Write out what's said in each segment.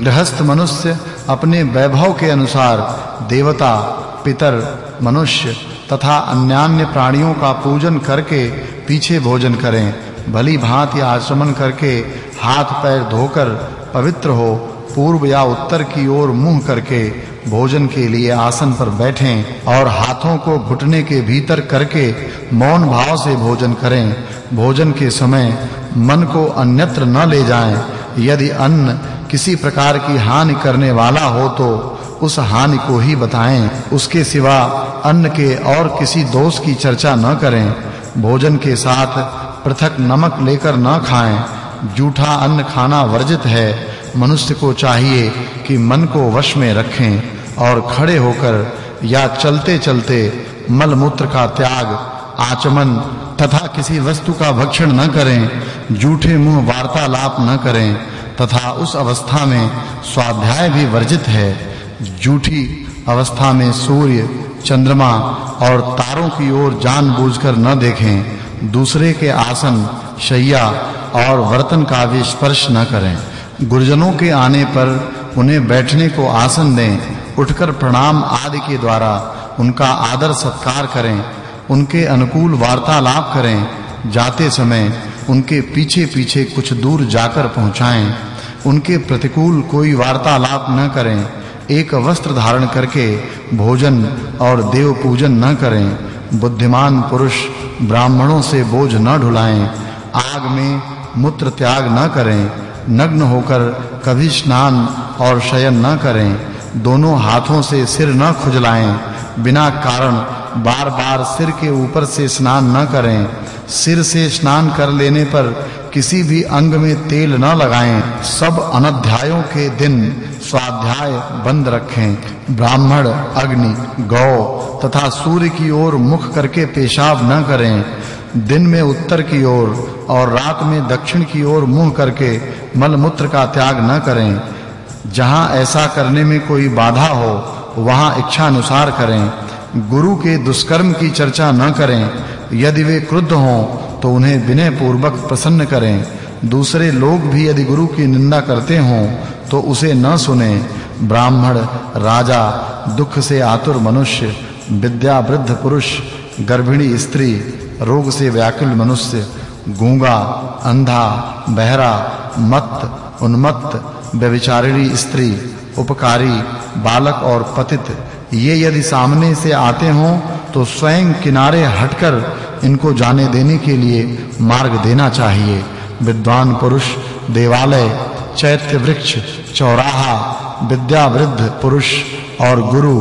गृहस्थ मनुष्य अपने वैभव के अनुसार देवता, पितर, मनुष्य तथा अन्यान्य प्राणियों का पूजन करके पीछे भोजन करें। भली भांति आचमन करके हाथ पैर धोकर पवित्र हो, पूर्व या उत्तर की ओर मुँह करके भोजन के लिए आसन पर बैठें और हाथों को घुटने के भीतर करके मौन भाव से भोजन करें। भोजन के समय मन को अन्यत्र न ले जाएँ। यदि अन्न किसी प्रकार की हानि करने वाला हो तो उस हानि को ही बताएँ। उसके सिवा अन्न के और किसी दोष की चर्चा न करें। भोजन के साथ पृथक नमक लेकर न खाएँ। जूठा अन्न खाना वर्जित है। मनुष्य को चाहिए कि मन को वश में रखें और खड़े होकर या चलते-चलते मल मूत्र का त्याग, आचमन तथा किसी वस्तु का भक्षण न करें। झूठे मुँह वार्तालाप न करें। तथा उस अवस्था में स्वाध्याय भी वर्जित है। झूठी अवस्था में सूर्य, चंद्रमा और तारों की ओर जानबूझकर न देखें। दूसरे के आसन, शैया और वर्तन का भी स्पर्श न करें। गुरुजनों के आने पर उन्हें बैठने को आसन दें। उठकर प्रणाम आदि के द्वारा उनका आदर सत्कार करें। उनके अनुकूल वार्तालाप करें। जाते समय उनके पीछे-पीछे कुछ दूर जाकर पहुंचाएँ। उनके प्रतिकूल कोई वार्तालाप न करें, एक वस्त्र धारण करके भोजन और देव पूजन न करें, बुद्धिमान पुरुष ब्राह्मणों से बोझ न ढुलाएँ, आग में मूत्र त्याग न करें, नग्न होकर कभी स्नान और शयन न करें, दोनों हाथों से सिर न खुजलाएँ, बिना कारण बार-बार सिर के ऊपर से स्नान न करें सिर से स्नान कर लेने पर किसी भी अंग में तेल न लगाएँ। सब अनध्यायों के दिन स्वाध्याय बंद रखें। ब्राह्मण, अग्नि, गौ तथा सूर्य की ओर मुख करके पेशाब न करें। दिन में उत्तर की ओर और रात में दक्षिण की ओर मुँह करके मल मूत्र का त्याग न करें। जहाँ ऐसा करने में कोई बाधा हो, वहाँ इच्छा अनुसार करें। गुरु के दुष्कर्म की चर्चा न करें। यदि वे क्रुद्ध हों तो उन्हें विनय पूर्वक प्रसन्न करें। दूसरे लोग भी यदि गुरु की निंदा करते हों तो उसे न सुने। ब्राह्मण, राजा, दुख से आतुर मनुष्य विद्या वृद्ध पुरुष, गर्भिणी स्त्री, रोग से व्याकुल मनुष्य, गूँगा, अंधा, बहरा मत उन्मत्त, व्यभिचारिणी स्त्री, उपकारी, बालक और पतित, ये यदि सामने से आते हों तो स्वयं किनारे हटकर इनको जाने देने के लिए मार्ग देना चाहिए। विद्वान पुरुष, देवालय, चैत्य वृक्ष, चौराहा विद्या वृद्ध पुरुष और गुरु,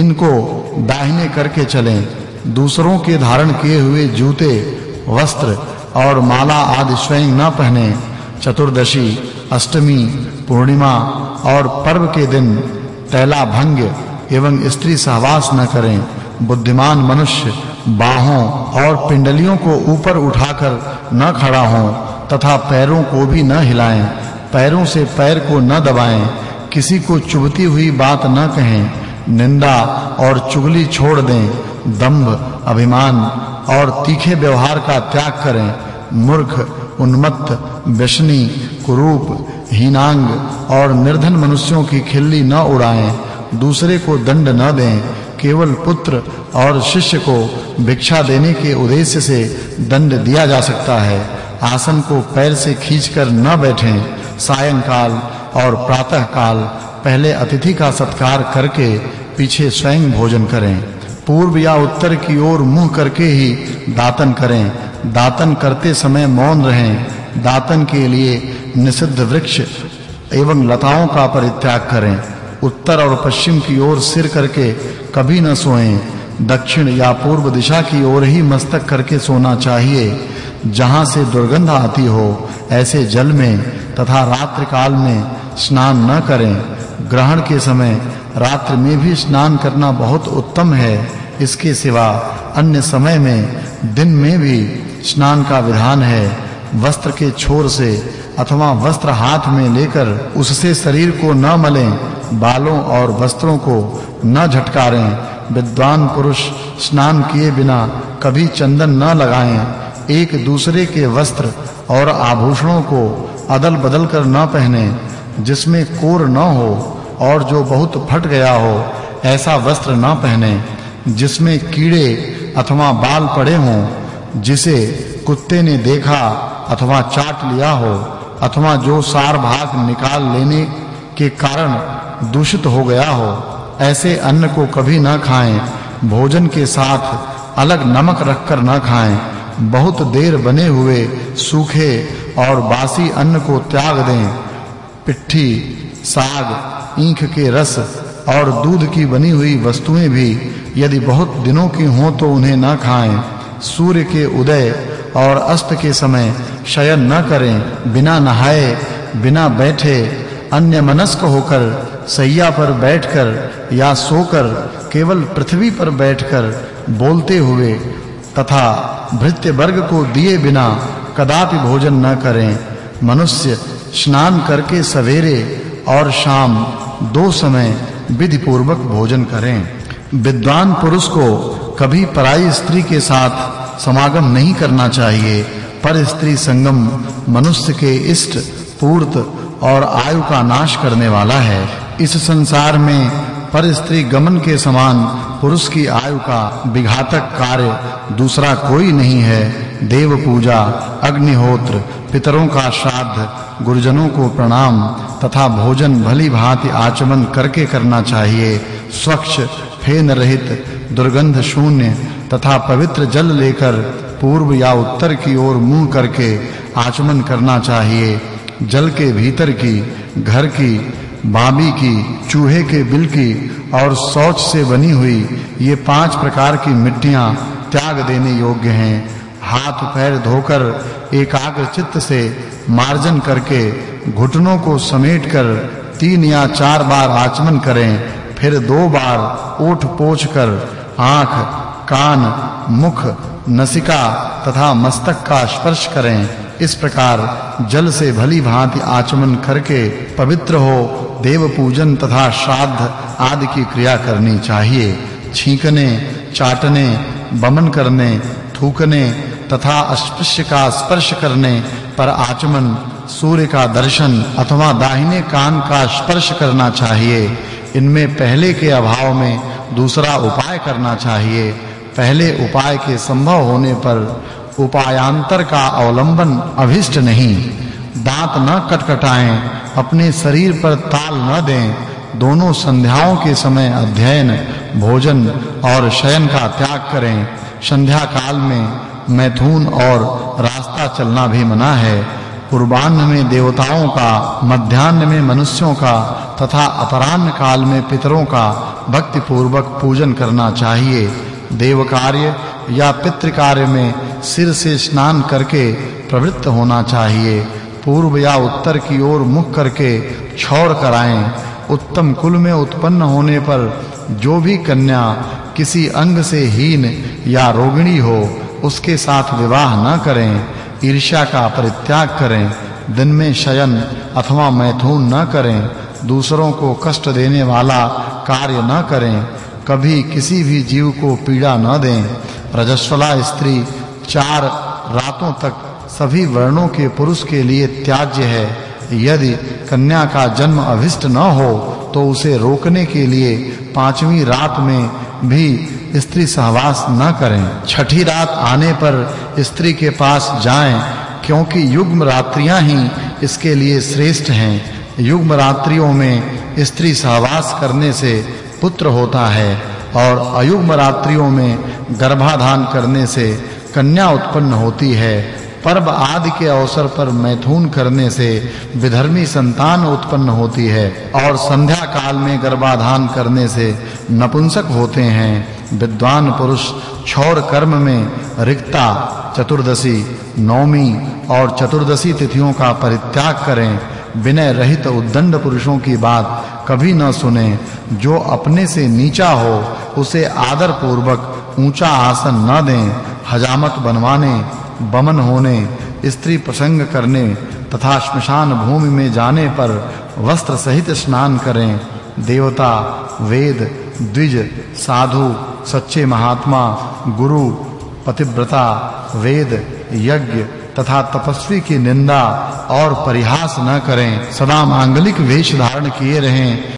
इनको दाहिने करके चलें। दूसरों के धारण किए हुए जूते, वस्त्र और माला आदि स्वयं न पहने। चतुर्दशी, अष्टमी, पूर्णिमा और पर्व के दिन तैला भंग एवं स्त्री सहवास न करें। बुद्धिमान मनुष्य बाहों और पिंडलियों को ऊपर उठाकर न खड़ा हों तथा पैरों को भी न हिलाएँ, पैरों से पैर को न दबाएँ, किसी को चुभती हुई बात न कहें, निंदा और चुगली छोड़ दें दंभ अभिमान और तीखे व्यवहार का त्याग करें, मूर्ख, उन्मत्त, व्यसनी, कुरूप, हीनांग और निर्धन मनुष्यों की खिल्ली न उड़ाएँ, दूसरे को दंड न दें केवल पुत्र और शिष्य को भिक्षा देने के उद्देश्य से दंड दिया जा सकता है। आसन को पैर से खींचकर न बैठें। सायंकाल और प्रातः काल पहले अतिथि का सत्कार करके पीछे स्वयं भोजन करें। पूर्व या उत्तर की ओर मुँह करके ही दातन करें। दातन करते समय मौन रहें। दातन के लिए निषिद्ध वृक्ष एवं लताओं का परित्याग करें। उत्तर और पश्चिम की ओर सिर करके कभी न सोएँ। दक्षिण या पूर्व दिशा की ओर ही मस्तक करके सोना चाहिए। जहाँ से दुर्गंध आती हो, ऐसे जल में तथा रात्रि काल में स्नान न करें। ग्रहण के समय रात्रि में भी स्नान करना बहुत उत्तम है। इसके सिवा अन्य समय में, दिन में भी स्नान का विधान है। वस्त्र के छोर से अथवा वस्त्र हाथ में लेकर उससे शरीर को न मलें। बालों और वस्त्रों को न झटकारें। विद्वान पुरुष स्नान किए बिना कभी चंदन न लगाएँ। एक दूसरे के वस्त्र और आभूषणों को अदल-बदल कर न पहने, जिसमें कोर न हो और जो बहुत फट गया हो, ऐसा वस्त्र न पहने, जिसमें कीड़े अथवा बाल पड़े हों, जिसे कुत्ते ने देखा अथवा चाट लिया हो, अथवा जो सार भाग निकाल लेने के कारण दूषित हो गया हो, ऐसे अन्न को कभी न खाएँ, भोजन के साथ अलग नमक रखकर न खाएँ, बहुत देर बने हुए, सूखे और बासी अन्न को त्याग दें, पिट्ठी, साग, ईंख के रस और दूध की बनी हुई वस्तुएँ भी यदि बहुत दिनों की हों तो उन्हें न खाएँ, सूर्य के उदय और अस्त के समय शयन न करें, बिना नहाए, बिना बैठे अन्य मनस्क होकर सैया पर बैठकर या सोकर केवल पृथ्वी पर बैठकर बोलते हुए तथा भृत्य वर्ग को दिए बिना कदापि भोजन न करें, मनुष्य स्नान करके सवेरे और शाम दो समय विधि पूर्वक भोजन करें। विद्वान पुरुष को कभी पराई स्त्री के साथ समागम नहीं करना चाहिए। पर स्त्री संगम मनुष्य के इष्ट, पूर्त और आयु का नाश करने वाला है। इस संसार में पर स्त्री गमन के समान पुरुष की आयु का विघातक कार्य दूसरा कोई नहीं है। देव पूजा, अग्निहोत्र, पितरों का श्राद्ध, गुरुजनों को प्रणाम तथा भोजन, भली भांति आचमन करके करना चाहिए। स्वच्छ फेन रहित दुर्गंध शून्य तथा पवित्र जल लेकर पूर्व या उत्तर की ओर मुँह करके आचमन करना चाहिए। जल के भीतर की, घर की बाबी की, चूहे के बिल की और शौच से बनी हुई ये पाँच प्रकार की मिट्टियाँ त्याग देने योग्य हैं। हाथ पैर धोकर, एकाग्र चित्त से मार्जन करके घुटनों को समेटकर तीन या चार बार आचमन करें, फिर दो बार ओठ पोंछ कर आँख, कान, मुख, नसिका तथा मस्तक का स्पर्श करें। इस प्रकार जल से भली भांति आचमन करके पवित्र हो देव पूजन तथा श्राद्ध आदि की क्रिया करनी चाहिए। छींकने, चाटने, बमन करने, थूकने तथा अस्पृश्य का स्पर्श करने पर आचमन, सूर्य का दर्शन अथवा दाहिने कान का स्पर्श करना चाहिए। इनमें पहले के अभाव में दूसरा उपाय करना चाहिए। पहले उपाय के संभव होने पर उपायांतर का अवलंबन अभिष्ट नहीं। दांत न कटकटाएँ अपने शरीर पर ताल न दें। दोनों संध्याओं के समय अध्ययन, भोजन और शयन का त्याग करें। संध्या काल में मैथुन और रास्ता चलना भी मना है। पूर्वाह्न में देवताओं का मध्याह्न में मनुष्यों का तथा अपराह्न काल में पितरों का भक्ति पूर्वक पूजन करना चाहिए। देव कार्य या पितृ कार्य में सिर से स्नान करके प्रवृत्त होना चाहिए। पूर्व या उत्तर की ओर मुख करके छौड़ कराएँ उत्तम कुल में उत्पन्न होने पर जो भी कन्या किसी अंग से हीन या रोगिणी हो, उसके साथ विवाह न करें, ईर्ष्या का परित्याग करें, दिन में शयन अथवा मैथुन न करें, दूसरों को कष्ट देने वाला कार्य न करें, कभी किसी भी जीव को पीड़ा न दें। रजस्वला स्त्री चार रातों तक सभी वर्णों के पुरुष के लिए त्याज्य है। यदि कन्या का जन्म अभिष्ट न हो तो उसे रोकने के लिए पांचवी रात में भी स्त्री सहवास न करें। छठी रात आने पर स्त्री के पास जाएँ, क्योंकि युग्म रात्रियाँ ही इसके लिए श्रेष्ठ हैं। युग्म रात्रियों में स्त्री सहवास करने से पुत्र होता है और अयुग्म रात्रियों में गर्भाधान करने से कन्या उत्पन्न होती है। पर्व आदि के अवसर पर मैथुन करने से विधर्मी संतान उत्पन्न होती है और संध्या काल में गर्भाधान करने से नपुंसक होते हैं। विद्वान पुरुष छौड़ कर्म में रिक्ता, चतुर्दशी, नौमी और चतुर्दशी तिथियों का परित्याग करें। विनय रहित उद्दंड पुरुषों की बात कभी न सुने। जो अपने से नीचा हो, उसे आदर पूर्वक ऊँचा आसन न दें। हजामत बनवाने बमन होने, स्त्री प्रसंग करने, तथा श्मशान भूमि में जाने पर वस्त्र सहित स्नान करें। देवता, वेद, द्विज, साधु, सच्चे महात्मा, गुरु, पतिव्रता, वेद, यज्ञ तथा तपस्वी की निंदा और परिहास न करें। सदा मांगलिक वेश धारण किए रहें।